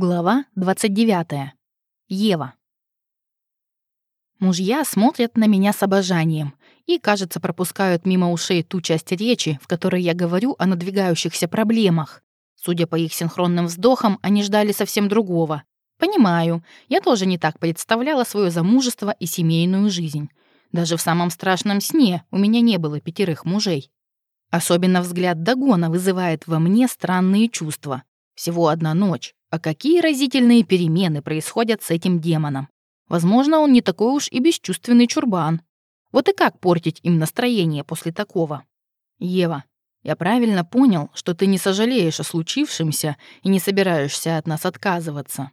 Глава 29. Ева. Мужья смотрят на меня с обожанием и, кажется, пропускают мимо ушей ту часть речи, в которой я говорю о надвигающихся проблемах. Судя по их синхронным вздохам, они ждали совсем другого. Понимаю, я тоже не так представляла свое замужество и семейную жизнь. Даже в самом страшном сне у меня не было пятерых мужей. Особенно взгляд Дагона вызывает во мне странные чувства. Всего одна ночь, а какие разительные перемены происходят с этим демоном? Возможно, он не такой уж и бесчувственный чурбан. Вот и как портить им настроение после такого? Ева, я правильно понял, что ты не сожалеешь о случившемся и не собираешься от нас отказываться.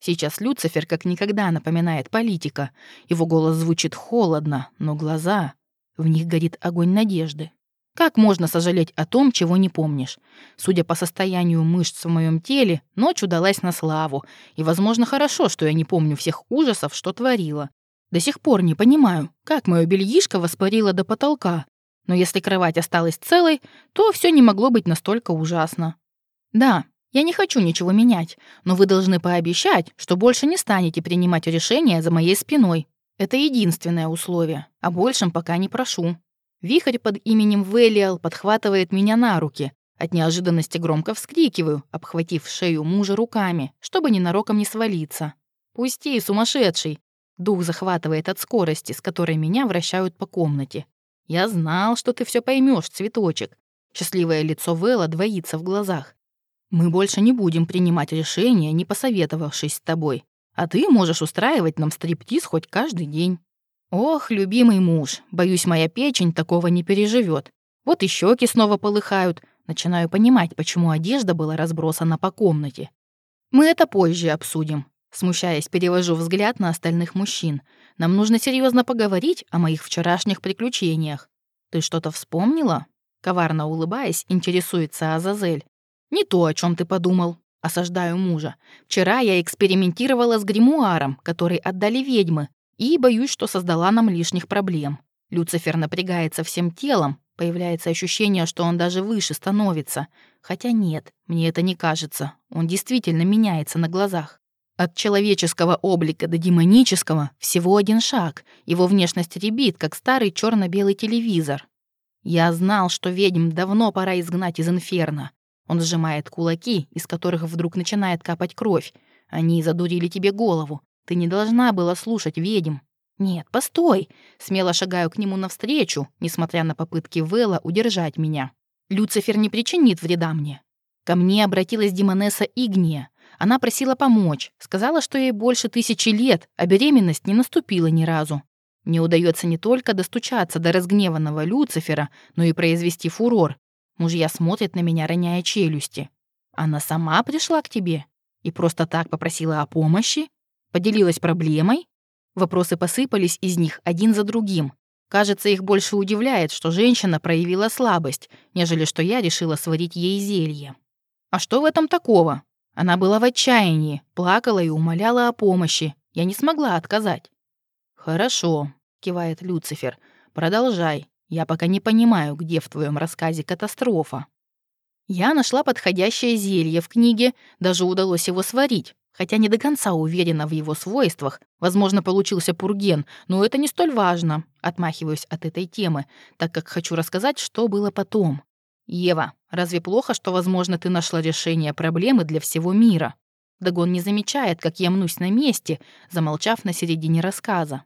Сейчас Люцифер как никогда напоминает политика. Его голос звучит холодно, но глаза... В них горит огонь надежды. Как можно сожалеть о том, чего не помнишь? Судя по состоянию мышц в моем теле, ночь удалась на славу, и, возможно, хорошо, что я не помню всех ужасов, что творила. До сих пор не понимаю, как мое бельишко воспарило до потолка, но если кровать осталась целой, то все не могло быть настолько ужасно. Да, я не хочу ничего менять, но вы должны пообещать, что больше не станете принимать решения за моей спиной. Это единственное условие, а большем пока не прошу. Вихрь под именем Велиал подхватывает меня на руки. От неожиданности громко вскрикиваю, обхватив шею мужа руками, чтобы ненароком не свалиться. «Пусти, сумасшедший!» Дух захватывает от скорости, с которой меня вращают по комнате. «Я знал, что ты все поймешь, цветочек». Счастливое лицо Вэлла двоится в глазах. «Мы больше не будем принимать решения, не посоветовавшись с тобой. А ты можешь устраивать нам стриптиз хоть каждый день». Ох, любимый муж, боюсь, моя печень такого не переживет. Вот и щеки снова полыхают. Начинаю понимать, почему одежда была разбросана по комнате. Мы это позже обсудим. Смущаясь, перевожу взгляд на остальных мужчин. Нам нужно серьезно поговорить о моих вчерашних приключениях. Ты что-то вспомнила? Коварно улыбаясь, интересуется Азазель. Не то, о чем ты подумал. Осаждаю мужа. Вчера я экспериментировала с гримуаром, который отдали ведьмы, и боюсь, что создала нам лишних проблем. Люцифер напрягается всем телом, появляется ощущение, что он даже выше становится. Хотя нет, мне это не кажется. Он действительно меняется на глазах. От человеческого облика до демонического всего один шаг. Его внешность ребит, как старый черно белый телевизор. Я знал, что ведьм давно пора изгнать из инферно. Он сжимает кулаки, из которых вдруг начинает капать кровь. Они задурили тебе голову. Ты не должна была слушать ведьм. Нет, постой. Смело шагаю к нему навстречу, несмотря на попытки Вэлла удержать меня. Люцифер не причинит вреда мне. Ко мне обратилась Демонесса Игния. Она просила помочь, сказала, что ей больше тысячи лет, а беременность не наступила ни разу. Мне удается не только достучаться до разгневанного Люцифера, но и произвести фурор. Мужья смотрят на меня, роняя челюсти. Она сама пришла к тебе и просто так попросила о помощи? Поделилась проблемой? Вопросы посыпались из них один за другим. Кажется, их больше удивляет, что женщина проявила слабость, нежели что я решила сварить ей зелье. А что в этом такого? Она была в отчаянии, плакала и умоляла о помощи. Я не смогла отказать. «Хорошо», — кивает Люцифер. «Продолжай. Я пока не понимаю, где в твоем рассказе катастрофа». Я нашла подходящее зелье в книге, даже удалось его сварить, хотя не до конца уверена в его свойствах. Возможно, получился пурген, но это не столь важно. Отмахиваюсь от этой темы, так как хочу рассказать, что было потом. «Ева, разве плохо, что, возможно, ты нашла решение проблемы для всего мира?» Дагон не замечает, как я мнусь на месте, замолчав на середине рассказа.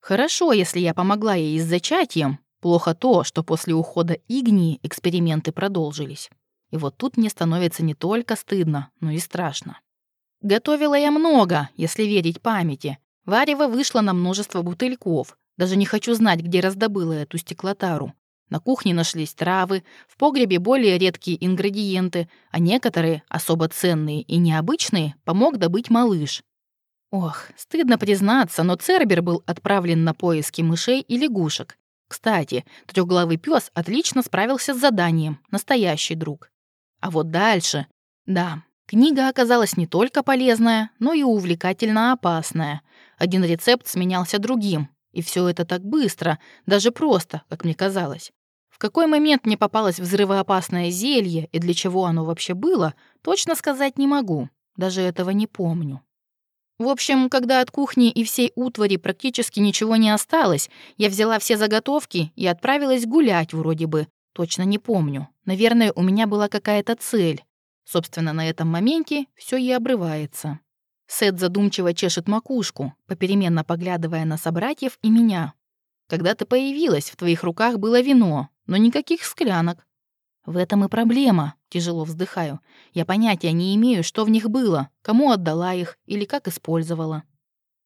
«Хорошо, если я помогла ей с зачатием. Плохо то, что после ухода Игнии эксперименты продолжились. И вот тут мне становится не только стыдно, но и страшно. Готовила я много, если верить памяти. Варево вышло на множество бутыльков. Даже не хочу знать, где раздобыла эту стеклотару. На кухне нашлись травы, в погребе более редкие ингредиенты, а некоторые, особо ценные и необычные, помог добыть малыш. Ох, стыдно признаться, но Цербер был отправлен на поиски мышей и лягушек. Кстати, трехглавый пес отлично справился с заданием, настоящий друг. А вот дальше... Да, Книга оказалась не только полезная, но и увлекательно опасная. Один рецепт сменялся другим, и все это так быстро, даже просто, как мне казалось. В какой момент мне попалось взрывоопасное зелье и для чего оно вообще было, точно сказать не могу. Даже этого не помню. В общем, когда от кухни и всей утвари практически ничего не осталось, я взяла все заготовки и отправилась гулять вроде бы. Точно не помню. Наверное, у меня была какая-то цель. Собственно, на этом моменте все и обрывается. Сет задумчиво чешет макушку, попеременно поглядывая на собратьев и меня. Когда ты появилась, в твоих руках было вино, но никаких склянок. В этом и проблема, тяжело вздыхаю. Я понятия не имею, что в них было, кому отдала их или как использовала.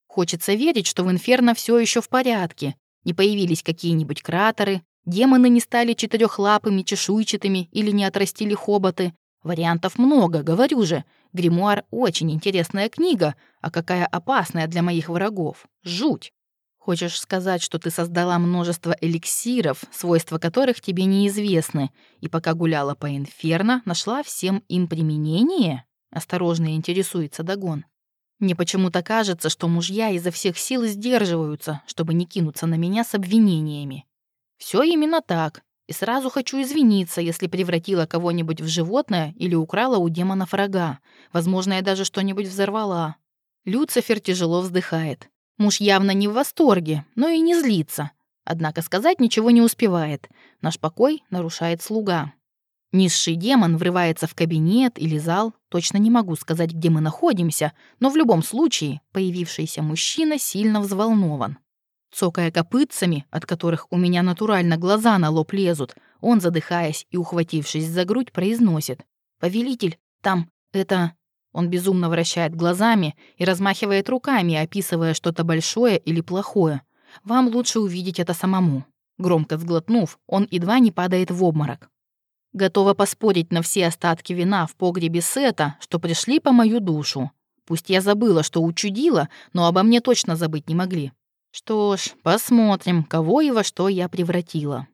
Хочется верить, что в Инферно все еще в порядке. Не появились какие-нибудь кратеры, демоны не стали четырехлапыми, чешуйчатыми или не отрастили хоботы. Вариантов много, говорю же. Гримуар — очень интересная книга, а какая опасная для моих врагов. Жуть. Хочешь сказать, что ты создала множество эликсиров, свойства которых тебе неизвестны, и пока гуляла по Инферно, нашла всем им применение? Осторожно интересуется Дагон. Мне почему-то кажется, что мужья изо всех сил сдерживаются, чтобы не кинуться на меня с обвинениями. Все именно так. И сразу хочу извиниться, если превратила кого-нибудь в животное или украла у демонов рога. Возможно, я даже что-нибудь взорвала. Люцифер тяжело вздыхает. Муж явно не в восторге, но и не злится. Однако сказать ничего не успевает. Наш покой нарушает слуга. Низший демон врывается в кабинет или зал. Точно не могу сказать, где мы находимся, но в любом случае появившийся мужчина сильно взволнован. Цокая копытцами, от которых у меня натурально глаза на лоб лезут, он, задыхаясь и ухватившись за грудь, произносит. «Повелитель, там, это...» Он безумно вращает глазами и размахивает руками, описывая что-то большое или плохое. Вам лучше увидеть это самому. Громко сглотнув, он едва не падает в обморок. Готова поспорить на все остатки вина в погребе Сета, что пришли по мою душу. Пусть я забыла, что учудила, но обо мне точно забыть не могли. Что ж, посмотрим, кого и во что я превратила.